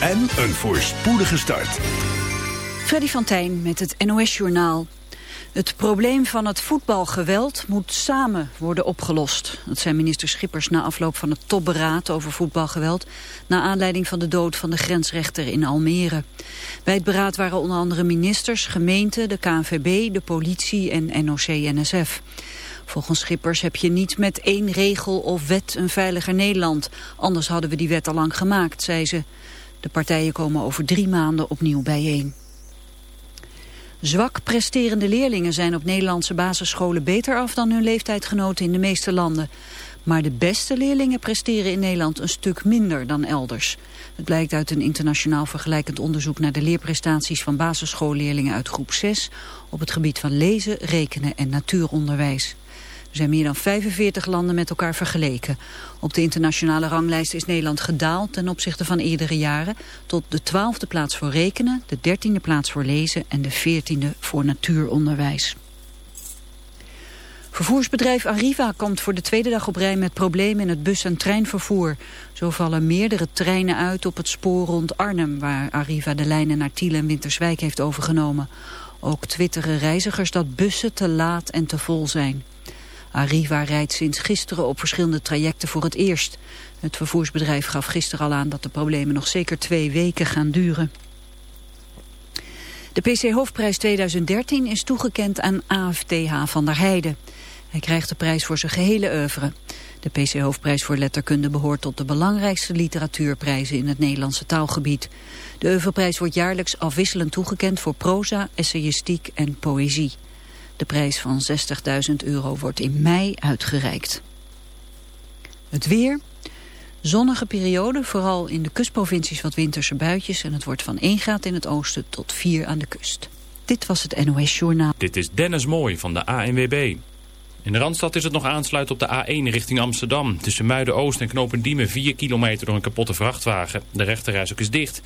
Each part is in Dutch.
en een voorspoedige start. Freddy van Tijn met het NOS-journaal. Het probleem van het voetbalgeweld moet samen worden opgelost. Dat zei minister Schippers na afloop van het topberaad over voetbalgeweld... na aanleiding van de dood van de grensrechter in Almere. Bij het beraad waren onder andere ministers, gemeenten, de KNVB, de politie en NOC-NSF. Volgens Schippers heb je niet met één regel of wet een veiliger Nederland. Anders hadden we die wet al lang gemaakt, zei ze. De partijen komen over drie maanden opnieuw bijeen. Zwak presterende leerlingen zijn op Nederlandse basisscholen beter af dan hun leeftijdgenoten in de meeste landen. Maar de beste leerlingen presteren in Nederland een stuk minder dan elders. Het blijkt uit een internationaal vergelijkend onderzoek naar de leerprestaties van basisschoolleerlingen uit groep 6 op het gebied van lezen, rekenen en natuuronderwijs. Zijn meer dan 45 landen met elkaar vergeleken. Op de internationale ranglijst is Nederland gedaald ten opzichte van eerdere jaren... tot de twaalfde plaats voor rekenen, de dertiende plaats voor lezen... en de veertiende voor natuuronderwijs. Vervoersbedrijf Arriva komt voor de tweede dag op rij met problemen in het bus- en treinvervoer. Zo vallen meerdere treinen uit op het spoor rond Arnhem... waar Arriva de lijnen naar Tiel en Winterswijk heeft overgenomen. Ook twitteren reizigers dat bussen te laat en te vol zijn. Arriva rijdt sinds gisteren op verschillende trajecten voor het eerst. Het vervoersbedrijf gaf gisteren al aan dat de problemen nog zeker twee weken gaan duren. De PC Hoofdprijs 2013 is toegekend aan AFTH van der Heijden. Hij krijgt de prijs voor zijn gehele oeuvre. De PC Hoofdprijs voor Letterkunde behoort tot de belangrijkste literatuurprijzen in het Nederlandse taalgebied. De oeuvreprijs wordt jaarlijks afwisselend toegekend voor proza, essayistiek en poëzie. De prijs van 60.000 euro wordt in mei uitgereikt. Het weer. Zonnige periode, vooral in de kustprovincies wat winterse buitjes... en het wordt van 1 graad in het oosten tot 4 aan de kust. Dit was het NOS Journaal. Dit is Dennis Mooi van de ANWB. In de Randstad is het nog aansluit op de A1 richting Amsterdam. Tussen Muiden-Oost en Knopendiemen 4 kilometer door een kapotte vrachtwagen. De rechterreis ook is dicht.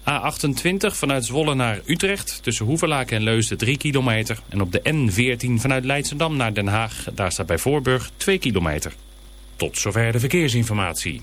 A28 vanuit Zwolle naar Utrecht. Tussen Hoeverlaken en Leusden 3 kilometer. En op de N14 vanuit Leidsendam naar Den Haag. Daar staat bij Voorburg 2 kilometer. Tot zover de verkeersinformatie.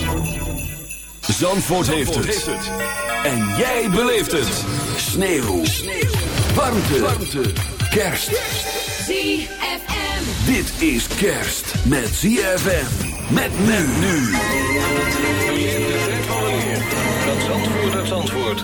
Zandvoort, heeft, het. En jij beleeft het. Sneeuw. Warmte. Warmte. Kerst. ZFM. Dit is kerst met ZFM. Met men nu. Dat Zandvoort uit Zandvoort.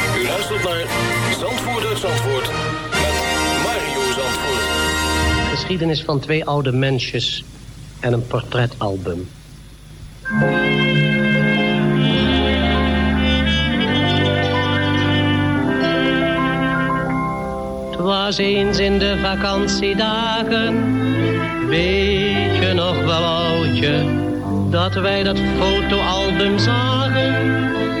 Luistert naar Zandvoort Zandvoort met Mario Zandvoort. Geschiedenis van twee oude mensjes en een portretalbum. Was eens in de vakantiedagen, weet je nog wel oudje, dat wij dat fotoalbum zagen.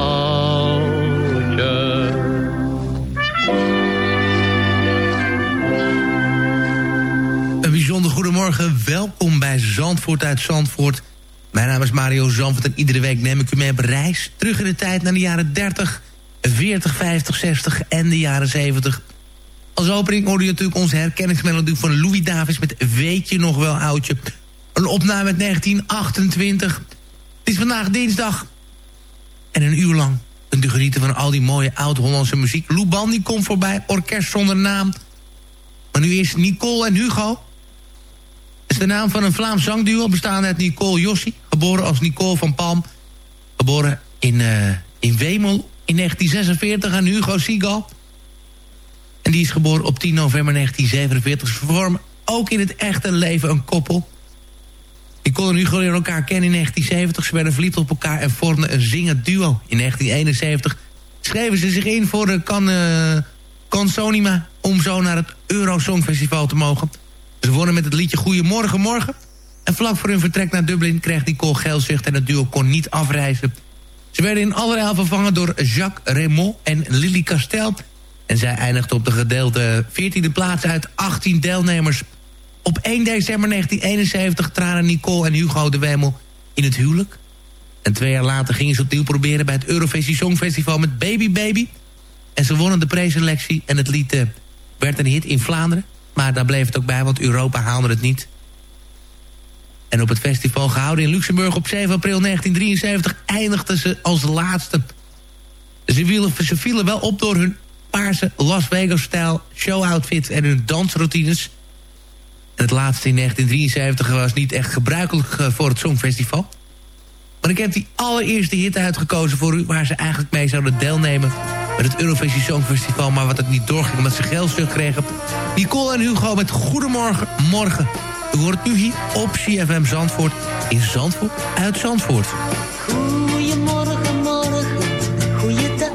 Goedemorgen. Welkom bij Zandvoort uit Zandvoort. Mijn naam is Mario Zandvoort en iedere week neem ik u mee op reis. Terug in de tijd naar de jaren 30, 40, 50, 60 en de jaren 70. Als opening hoorde je natuurlijk onze herkenningsmelodie van Louis Davis... met Weet je nog wel, oudje? Een opname uit 1928. Het is vandaag dinsdag. En een uur lang kunt u genieten van al die mooie oud-Hollandse muziek. Lou Bandy komt voorbij, orkest zonder naam. Maar nu is Nicole en Hugo. Is de naam van een Vlaams zangduo bestaande uit Nicole Jossi. Geboren als Nicole van Palm. Geboren in, eh, in Wemel in 1946 aan Hugo Siegal. En die is geboren op 10 november 1947. Ze vormen ook in het echte leven een koppel. Nicole en Hugo leren elkaar kennen in 1970. Ze werden verliefd op elkaar en vormden een zingend duo. In 1971 schreven ze zich in voor de Can, eh, Cansonima... om zo naar het Eurosongfestival te mogen. Ze wonnen met het liedje Goedemorgen Morgen. En vlak voor hun vertrek naar Dublin kreeg Nicole geelzucht... en het duo kon niet afreizen. Ze werden in allerijl vervangen door Jacques Raymond en Lily Castel... En zij eindigde op de gedeelde 14e plaats uit 18 deelnemers. Op 1 december 1971 traden Nicole en Hugo de Wemel in het huwelijk. En twee jaar later gingen ze opnieuw proberen bij het Eurovisie Songfestival met Baby Baby. En ze wonnen de preselectie en het lied uh, werd een hit in Vlaanderen. Maar daar bleef het ook bij, want Europa haalde het niet. En op het festival gehouden in Luxemburg op 7 april 1973 eindigden ze als laatste. Ze vielen, wel op door hun paarse Las Vegas-stijl showoutfits en hun dansroutines. En het laatste in 1973 was niet echt gebruikelijk eh, voor het Songfestival. Maar ik heb die allereerste hit uitgekozen voor u... waar ze eigenlijk mee zouden deelnemen met het Eurovisie Songfestival... maar wat het niet doorging omdat ze geld kregen. Nicole en Hugo met Goedemorgen, Morgen. U hoort nu hier op CFM Zandvoort in Zandvoort uit Zandvoort. Goedemorgen, morgen, goeiedag.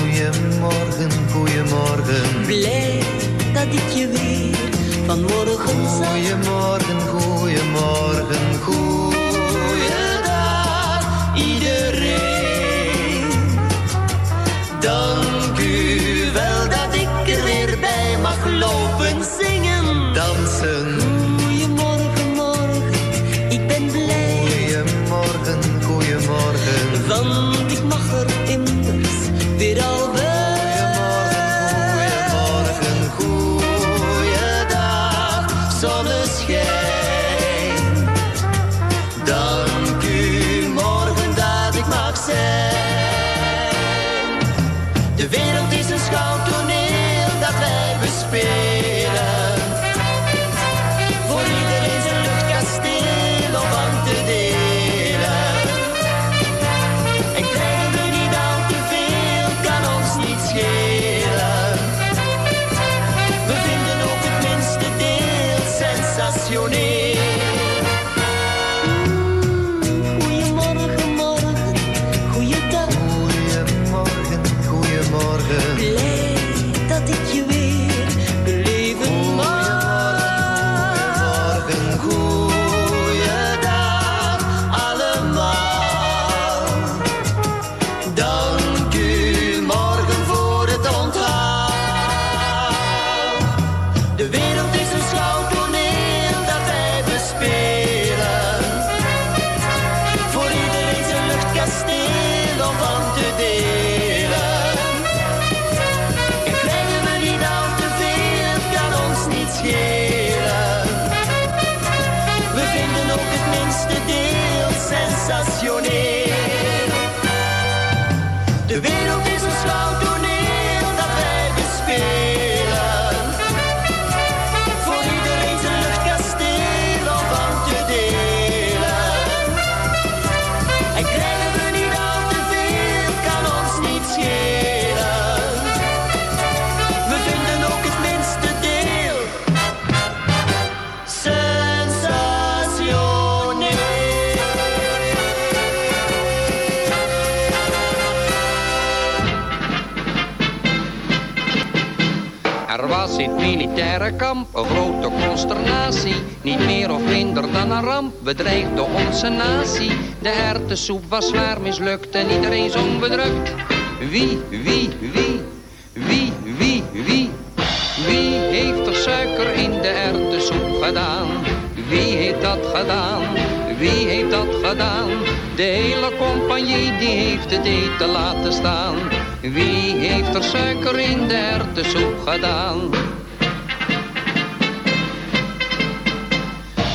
Goedemorgen, goedemorgen. Blij dat ik je weer vanmorgen zag. Goedemorgen, goedemorgen, goeiedag iedereen. Kamp een grote consternatie. Niet meer of minder dan een ramp bedreigde onze natie. De hertensoep was zwaar mislukt en iedereen zong bedrukt. Wie, wie, wie, wie, wie, wie, wie heeft er suiker in de erwtensoep gedaan? Wie heeft dat gedaan? Wie heeft dat gedaan? De hele compagnie die heeft het eten laten staan. Wie heeft er suiker in de erwtensoep gedaan?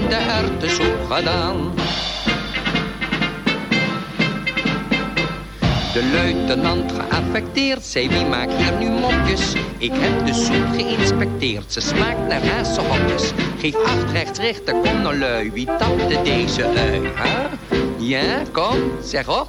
in de erwtensoep gedaan? De luitenant geaffecteerd, zei wie maakt hier nu mopjes? Ik heb de soep geïnspecteerd, ze smaakt naar hazenhokjes. Geef acht rechts rechter, kom nou lui, wie tapte deze ui, hè? Ja, kom, zeg op.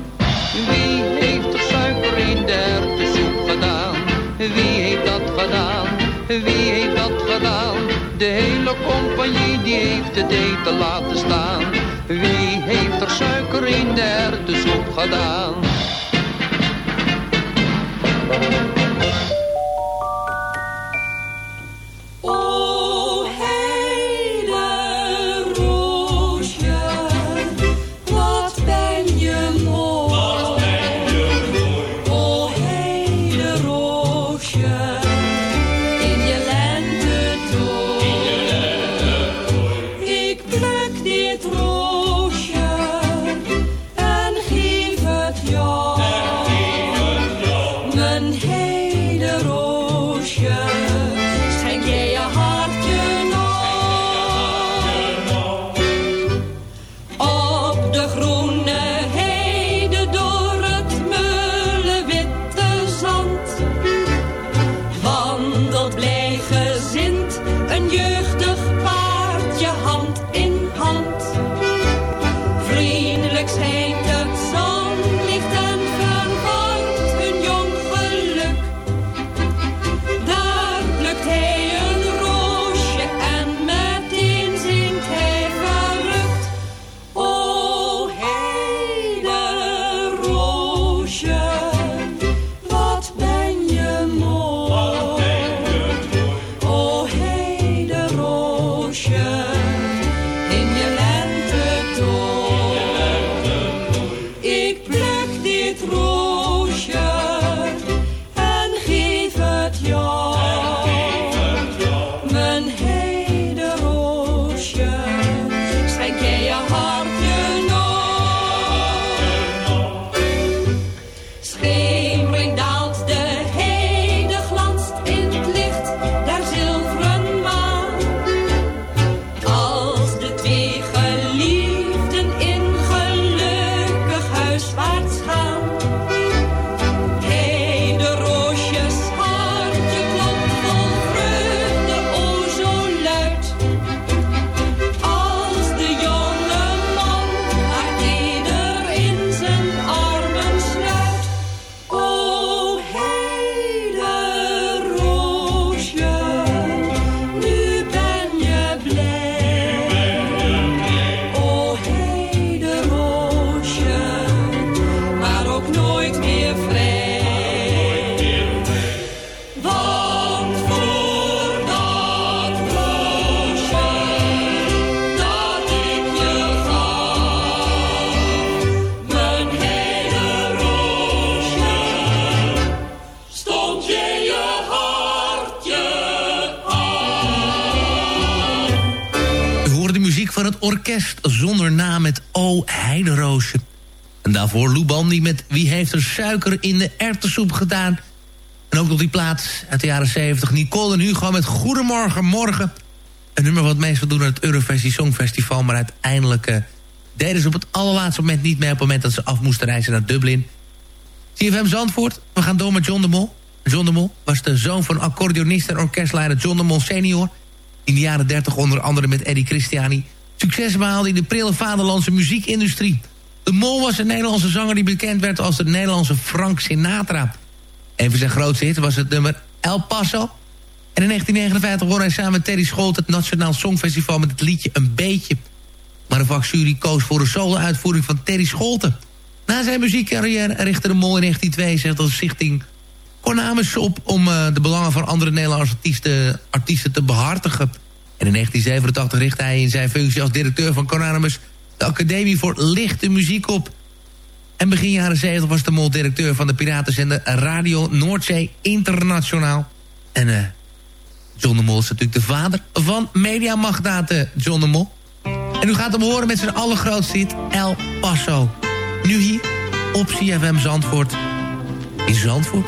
Wie heeft dat gedaan? Wie heeft dat gedaan? De hele compagnie die heeft het eten laten staan. Wie heeft er suiker in de erwtensoep gedaan? Van het orkest zonder naam met O Heideroosje. En daarvoor Lou met Wie heeft er suiker in de erwtensoep gedaan. En ook nog die plaats uit de jaren 70. Nicole en Hugo met Goedemorgen Morgen. Een nummer wat meestal doen aan het Eurovisie Songfestival. Maar uiteindelijk eh, deden ze op het allerlaatste moment niet mee... op het moment dat ze af moesten reizen naar Dublin. CFM Zandvoort, we gaan door met John de Mol. John de Mol was de zoon van accordeonist en orkestleider John de Mol senior... in de jaren 30 onder andere met Eddie Christiani... succes behaalde in de prille vaderlandse muziekindustrie. De Mol was een Nederlandse zanger die bekend werd als de Nederlandse Frank Sinatra. Een van zijn grootste hits was het nummer El Paso... En in 1959 won hij samen met Terry Scholt het Nationaal Songfestival met het liedje Een Beetje. Maar de vakjury koos voor een solo-uitvoering van Terry Scholten. Na zijn muziekcarrière richtte de Mol in 1962 de stichting Cornamus op... om uh, de belangen van andere Nederlandse artiesten, te behartigen. En in 1987 richtte hij in zijn functie als directeur van Conanimus... de Academie voor Lichte Muziek op. En begin jaren 70 was de Mol directeur van de piratenzender Radio Noordzee Internationaal. En eh John de Mol is natuurlijk de vader van mediamagnaat John de Mol. En u gaat hem horen met zijn allergrootste hit El Paso. Nu hier op CFM Zandvoort. In Zandvoort,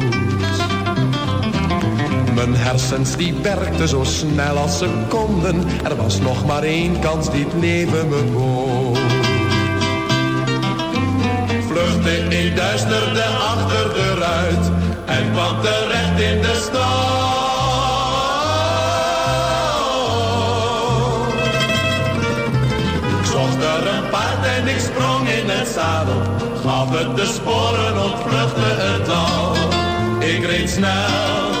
Mijn hersens die werkten zo snel als ze konden. Er was nog maar één kans die het leven me bood. Vluchtte in duisterde achter de ruit en kwam terecht in de stad. Ik en ik sprong in het zadel. Gaf het de sporen, ontvluchtte het al. Ik reed snel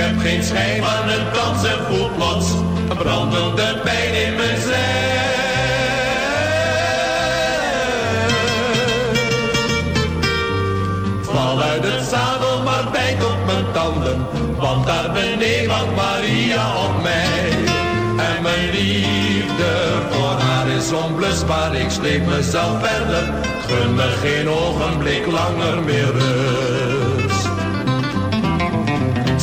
Ik heb geen schijn van een kans en voel plots een brandende pijn in mijn zij. Val uit het zadel, maar bijt op mijn tanden, want daar beneden wacht Maria op mij. En mijn liefde voor haar is onblusbaar, ik sleep mezelf verder, gun me geen ogenblik langer meer rust.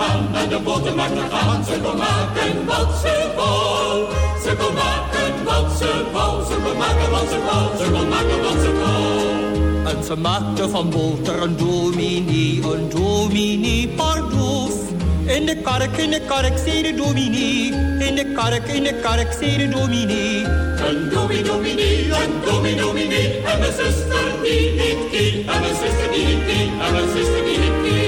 Gegaan, naar de botermarkt gegaan. Ze kon maken wat ze wou. Ze kon maken wat ze wou. Ze kon maken wat ze wou. Ze kon maken wat ze wou. En ze maakte van boter een dominee, een dominee pardoes. In de kark, in de kark, zei de dominee. In de kark, in de kark, zei de dominee. Een dominee, dominee, een dominee, dominee. En mijn zuster die niet die. En mijn zuster die niet die. En mijn zuster die niet die.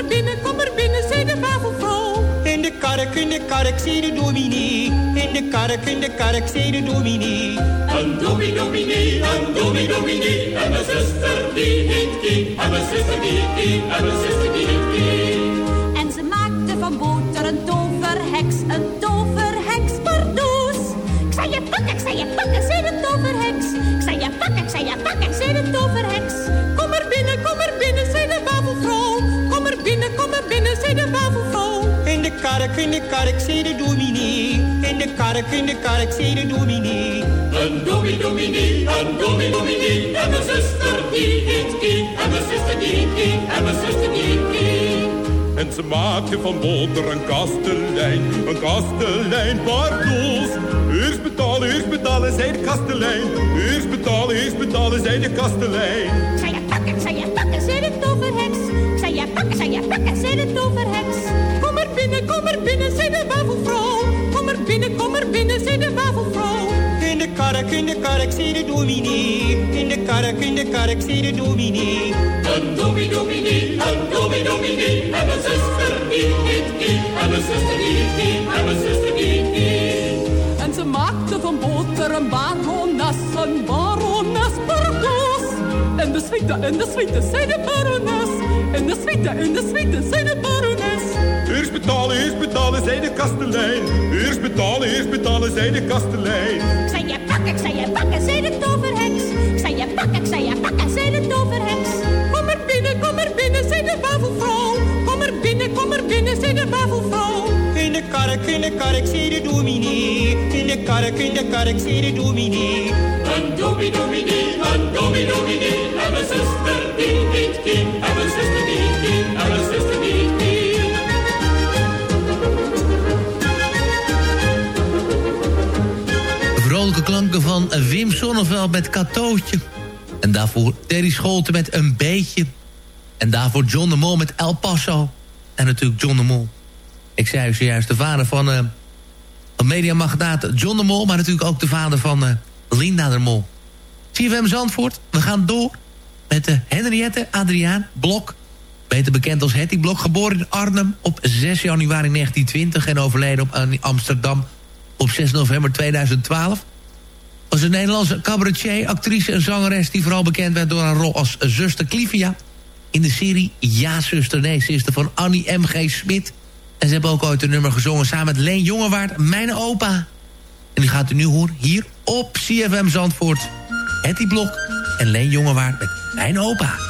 Er binnen, kom er binnen, zei de wafelvrouw. In de kark, in de kark, zei de dominee. In de kark, in de kark, zei de dominee. Een dominee, dominee, een dominee, dominee. En mijn zuster die niet die. En mijn zuster die niet die. En mijn zuster die niet die. Kark, in de kark, zei de dominee. In de kark, in de kark, zei de dominee. Een dominee, dominee, een dominee, dominee. En mijn zuster die niet die. En mijn zuster die die. En mijn zuster die niet die. En ze maakte van boter een kastelein, een kastelein pardoes. Eerst betalen, eerst betalen, zei de kastelein. Eerst betalen, eerst betalen, zei de kastelein. Zei je pakken, zei je pakken, zei de toverheks. Zei je pakken, zei je pakken, zei de toverheks. Er binnen, zei de wafelvrouw. Kom er binnen, kom er binnen, zei de wafelvrouw. In de kark, in de kark, zei de dominee. In de kark, in de kark, zei de dominee. Een dominee, dominee, een dominee, dominee. En mijn zuster die niet die. En mijn zuster die niet die. En mijn zuster die niet die. En ze maakte van boter een barones, een barones pardoes. En de suite, en de suite, zei de barones. En de suite, en de suite, zei de barones. Eerst betalen, eerst betalen, zei de kastelein. Eerst betalen, eerst betalen, zei de kastelein. Ik zei je pakken, ik zei je pakken, zei de toverheks. Ik zei je pakken, ik zei je pakken, zei de toverheks. Kom er binnen, kom er binnen, zei de wafelvrouw. Kom er binnen, kom er binnen, zei de wafelvrouw. In de kark, in de kark, zei de dominee. In de kark, in de kark, zei de dominee. Een dominee, dominee, een dominee, dominee. En mijn zuster die niet ging. En mijn zuster die niet Klanken van Wim Sonneveld met Katootje. En daarvoor Terry Scholten met Een Beetje. En daarvoor John de Mol met El Paso. En natuurlijk John de Mol. Ik zei u zojuist de vader van, eh van mediamagnaat John de Mol... maar natuurlijk ook de vader van eh, Linda de Mol. CFM Zandvoort, we gaan door met de Henriette Adriaan Blok. Beter bekend als Hetty Blok, geboren in Arnhem op 6 januari 1920... en overleden op Amsterdam op 6 november 2012 was een Nederlandse cabaretier, actrice en zangeres... die vooral bekend werd door haar rol als zuster Clivia... in de serie Ja, zuster, nee, zuster van Annie M.G. Smit. En ze hebben ook ooit een nummer gezongen samen met Leen Jongewaard, Mijn Opa. En die gaat u nu horen hier op CFM Zandvoort. Hetty Blok en Leen Jongewaard met Mijn Opa.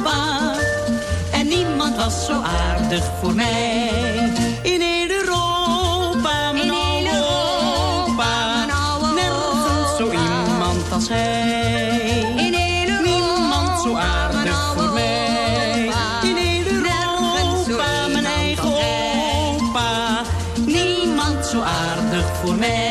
Was zo aardig voor mij. In heel Europa, mijn oude opa. Nergens zo iemand als hij. In heel Niemand zo aardig voor mij. In heel Europa, mijn eigen opa. Niemand zo aardig voor mij.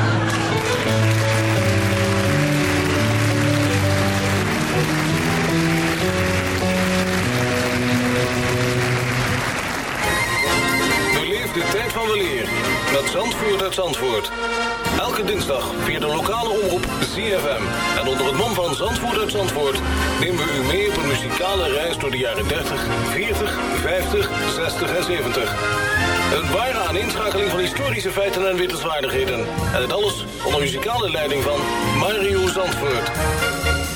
Met Zandvoort uit Zandvoort. Elke dinsdag via de lokale omroep ZFM. En onder het mom van Zandvoort uit Zandvoort... nemen we u mee op een muzikale reis door de jaren 30, 40, 50, 60 en 70. Een ware aaninschakeling van historische feiten en wittelswaardigheden. En het alles onder muzikale leiding van Mario Zandvoort.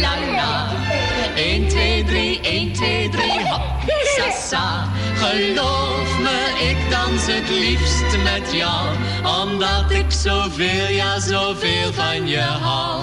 la la. 1, 2, 3, 1, 2, 3, hop, sa sa. Geloof me, ik dans het liefst met jou. Omdat ik zoveel, ja zoveel van je hou.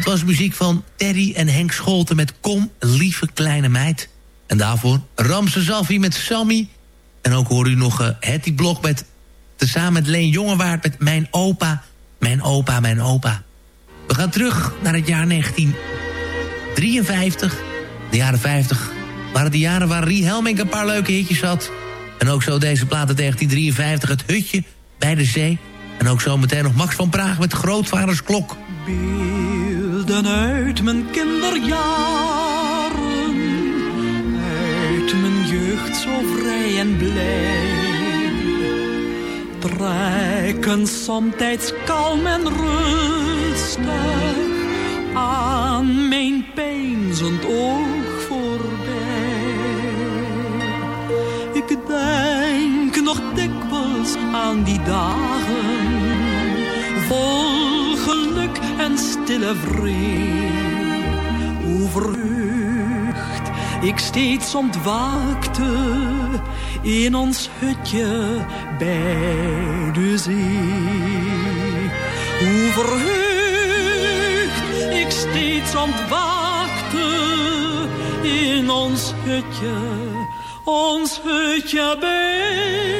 Dat was muziek van Terry en Henk Scholten met Kom, lieve kleine meid. En daarvoor Ramse Zalvi met Sammy. En ook hoor u nog uh, Hetty Blok met... tezamen met Leen Jongewaard met Mijn Opa, Mijn Opa, Mijn Opa. We gaan terug naar het jaar 1953. De jaren 50 waren de jaren waar Rie Helmink een paar leuke hitjes had. En ook zo deze plaat uit 1953, Het Hutje bij de Zee. En ook zo meteen nog Max van Praag met Grootvaders Klok. Uit mijn kinderjaren, uit mijn jeugd zo vrij en blij. Trekken somtijds kalm en rustig aan mijn peinzend oog voorbij. Ik denk nog dikwijls aan die dagen vol geluk stille vrede. Hoe verheugd ik steeds ontwaakte in ons hutje bij de zee. Hoe verheugd ik steeds ontwaakte in ons hutje, ons hutje bij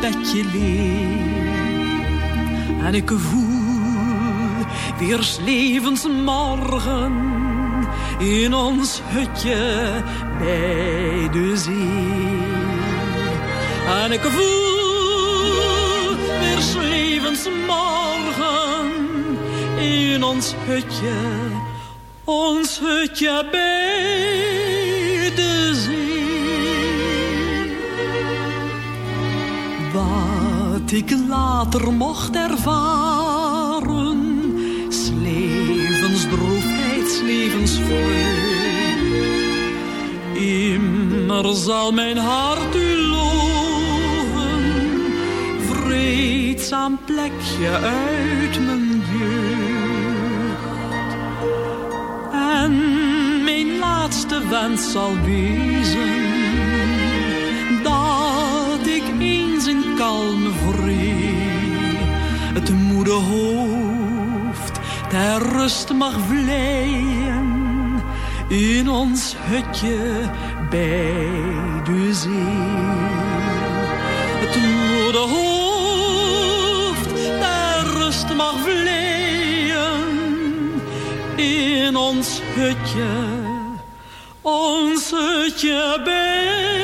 bedje. En ik voel weer levensmorgen in ons hutje bij de zee. En ik voel weer levensmorgen in ons hutje, ons hutje bij ik later mocht ervaren, sleef droefheidslevensvreugd. Immer zal mijn hart u loven, vreedzaam plekje uit mijn jeugd. En mijn laatste wens zal wezen, moede hoofd ter rust mag vleien in ons hutje bij de zee. Het hoofd ter rust mag vleien in ons hutje, ons hutje bij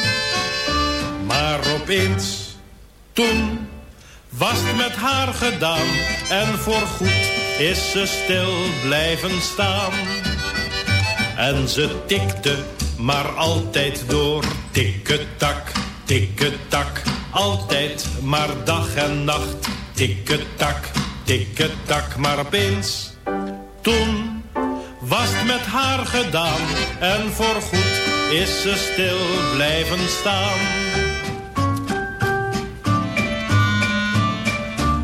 Maar opeens, toen was het met haar gedaan. En voorgoed is ze stil blijven staan. En ze tikte maar altijd door. Tikketak, tikketak, altijd maar dag en nacht. Tikketak, tikketak, maar opeens, toen was het met haar gedaan. En voorgoed is ze stil blijven staan.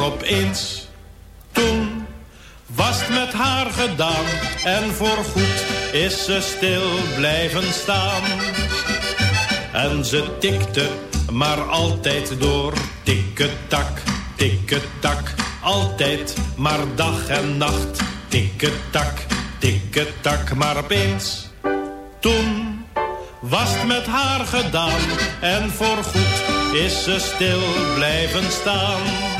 Opeens, toen was het met haar gedaan en voorgoed is ze stil blijven staan. En ze tikte maar altijd door, tikketak, tikketak, altijd maar dag en nacht, tikketak, tikketak, maar opeens, toen was het met haar gedaan en voorgoed is ze stil blijven staan.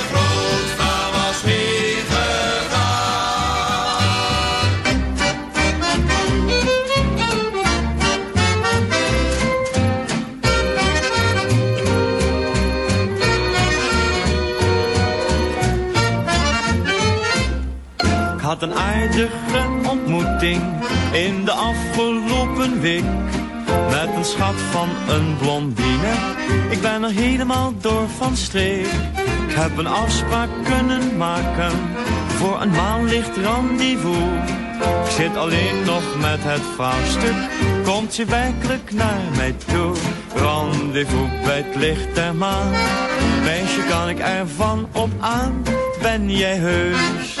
had een aardige ontmoeting in de afgelopen week. Met een schat van een blondine. Ik ben er helemaal door van streek. Ik heb een afspraak kunnen maken voor een maanlicht rendezvous. Ik zit alleen nog met het vraagstuk. Komt ze werkelijk naar mij toe? Rendezvous bij het licht der maan. Meisje, kan ik ervan op aan? Ben jij heus?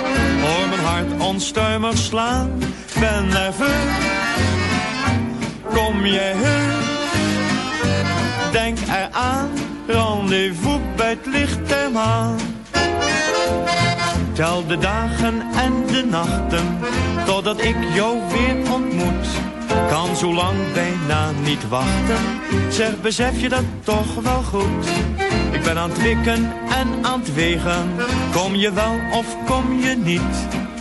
Hart onstuimig slaan. Ben nerveus. Kom jij heus? Denk eraan, rendezvous bij het licht der maan. Tel de dagen en de nachten, totdat ik jou weer ontmoet. Kan zo lang bijna niet wachten, zeg besef je dat toch wel goed. Ik ben aan het wikken en aan het wegen, kom je wel of kom je niet?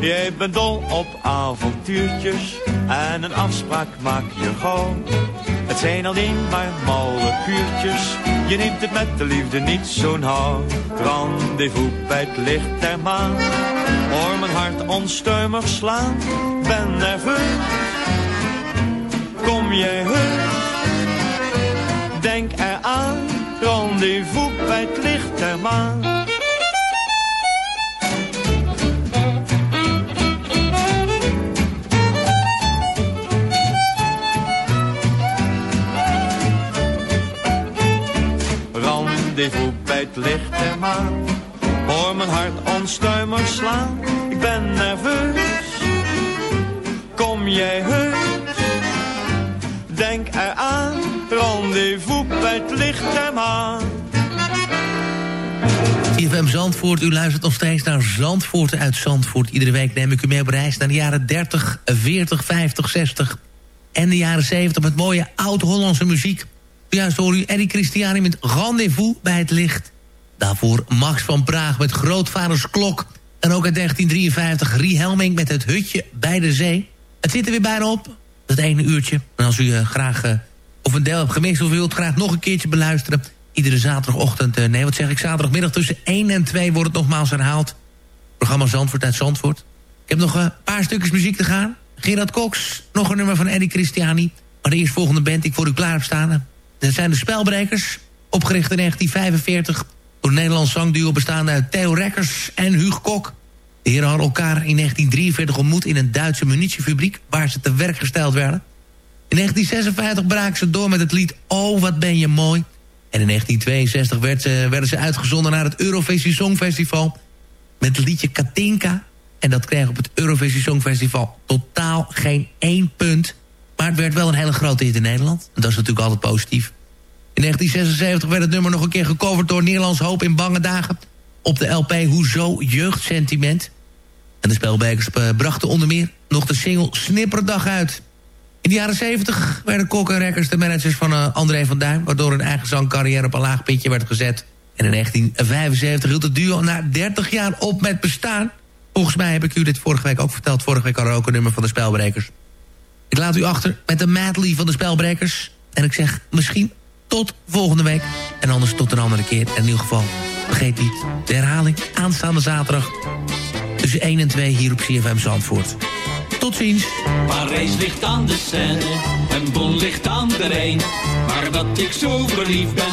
jij bent dol op avontuurtjes en een afspraak maak je gauw. Het zijn alleen maar malle kuurtjes, je neemt het met de liefde niet zo nauw. Rendezvous bij het licht der maan, hoor mijn hart onstuimig slaan. Ben nerveus, kom jij heus, denk eraan. Rendezvous bij het licht der maan. Rendezvous bij het licht der maan. Hoor mijn hart onstuimig slaan, ik ben nerveus. Kom jij heus, denk eraan, rendezvous bij het licht der maan. CFM Zandvoort, u luistert nog steeds naar Zandvoort uit Zandvoort. Iedere week neem ik u mee op reis naar de jaren 30, 40, 50, 60 en de jaren 70... met mooie oud-Hollandse muziek. Hoor u Eddie Christiani met Rendezvous bij het licht. Daarvoor Max van Praag met Grootvaders Klok. En ook in 1953 Rie Helming met Het Hutje bij de Zee. Het zit er weer bijna op, dat ene uurtje. En als u uh, graag, uh, of een deel hebt gemist of wilt graag nog een keertje beluisteren... iedere zaterdagochtend, uh, nee wat zeg ik, zaterdagmiddag tussen 1 en 2 wordt het nogmaals herhaald. Programma Zandvoort uit Zandvoort. Ik heb nog een paar stukjes muziek te gaan. Gerard Cox, nog een nummer van Eddie Christiani. Maar de eerstvolgende band die ik voor u klaar heb staan... Dat zijn de Spelbrekers, opgericht in 1945... door een Nederlands zangduo bestaande uit Theo Rekkers en Huug Kok. De heren hadden elkaar in 1943 ontmoet in een Duitse munitiefabriek... waar ze te werk gesteld werden. In 1956 braken ze door met het lied Oh, wat ben je mooi. En in 1962 werd werden ze uitgezonden naar het Eurovisie Songfestival... met het liedje Katinka. En dat kreeg op het Eurovisie Songfestival totaal geen één punt... Maar het werd wel een hele grote hit in Nederland. En dat is natuurlijk altijd positief. In 1976 werd het nummer nog een keer gecoverd door Nederlands Hoop in bange dagen. Op de LP Hoezo Jeugdsentiment. En de spelbekers brachten onder meer nog de single Snipperdag uit. In de jaren 70 werden Kok en Rekkers de managers van uh, André van Duin... waardoor hun eigen zangcarrière op een laag pitje werd gezet. En in 1975 hield het duo na 30 jaar op met bestaan. Volgens mij heb ik u dit vorige week ook verteld. Vorige week we ook een nummer van de spelbrekers. Ik laat u achter met de medley van de spelbrekers. En ik zeg misschien tot volgende week. En anders tot een andere keer. En in ieder geval, vergeet niet, de herhaling aanstaande zaterdag... tussen 1 en 2 hier op CFM Zandvoort. Tot ziens. Parijs ligt aan de Seine en Bon ligt aan de Rijn. Maar dat ik zo verliefd ben,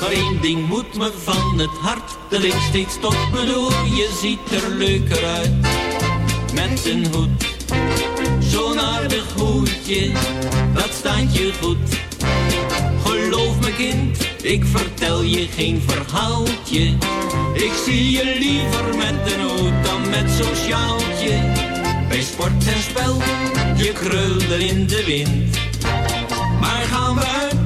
Maar één ding moet me van het hart, dat ik steeds tot bedoel. Je ziet er leuker uit, met een hoed. Zo'n aardig hoedje, dat staat je goed. Geloof me kind, ik vertel je geen verhaaltje. Ik zie je liever met een hoed dan met zo'n sjaaltje. Bij sport en spel, je krulde in de wind. Maar gaan we uit,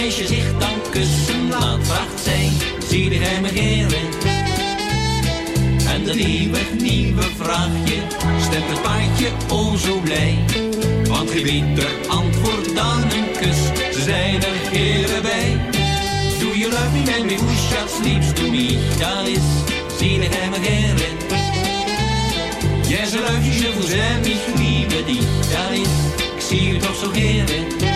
Meisje zich dan kussen laat, vraagt zij, zie hij me heren? En de nieuwe, nieuwe vraagje stemt het paardje o zo blij. Want geen beter antwoord dan een kus, ze zijn er heren bij. Do you love me, baby, who shall sleeps to me? Dat is, zie hij me heren? Love you, je vous aime, ich liebe dich. Dat is, ik zie u toch zo heren.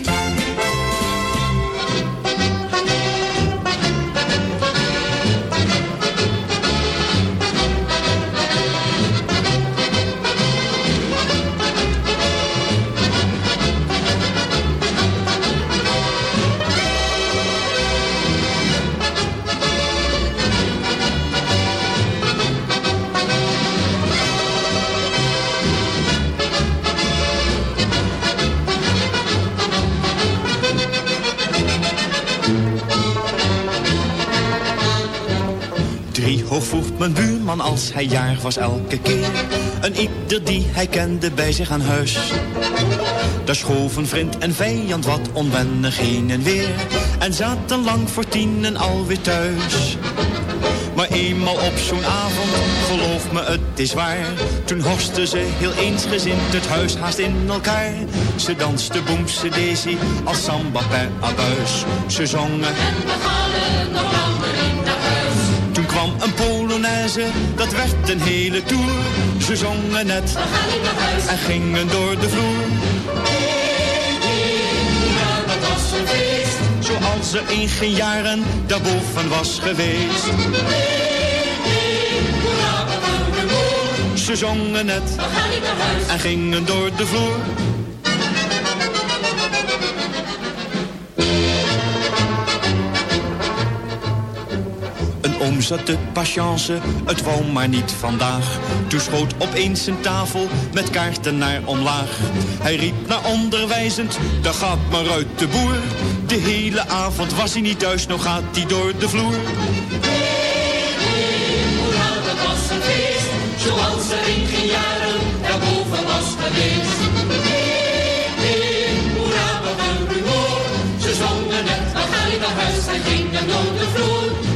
Als hij jarig was elke keer. Een ieder die hij kende bij zich aan huis. Daar schoven vriend en vijand wat onwennig heen en weer. En zaten lang voor tienen alweer thuis. Maar eenmaal op zo'n avond, geloof me het is waar. Toen horsten ze heel eensgezind het huis haast in elkaar. Ze danste boemse daisy als samba per abuis. Ze zongen En we nog langer Polonaise, dat werd een hele tour. Ze zongen net We gaan niet naar huis. en gingen door de vloer. Ja, dat was een feest. Zoals er in geen jaren daarboven was geweest. Ze zongen net We gaan niet naar huis. en gingen door de vloer. Zat de patience, het wou maar niet vandaag. Toen schoot opeens een tafel met kaarten naar omlaag. Hij riep naar onderwijzend, daar gaat maar uit de boer. De hele avond was hij niet thuis, nog gaat hij door de vloer. Zoals er in geen jaren daarboven was geweest. Hoera, wat een rumoer. Ze zongen net, we gaan naar huis en gingen door de vloer.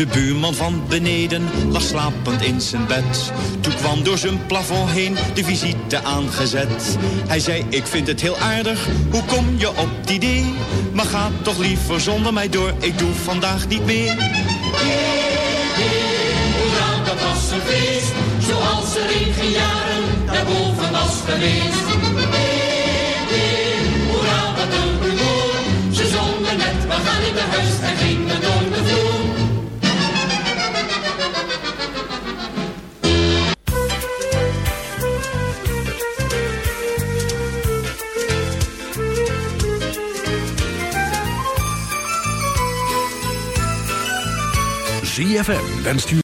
De buurman van beneden lag slapend in zijn bed. Toen kwam door zijn plafond heen de visite aangezet. Hij zei, ik vind het heel aardig, hoe kom je op het idee? Maar ga toch liever zonder mij door, ik doe vandaag niet meer. Hoera, dat was. Zoals er in geen jaren daarboven was geweest. 3FM wenst u...